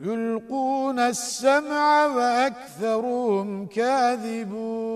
يلقون السمع وأكثرهم كاذبون.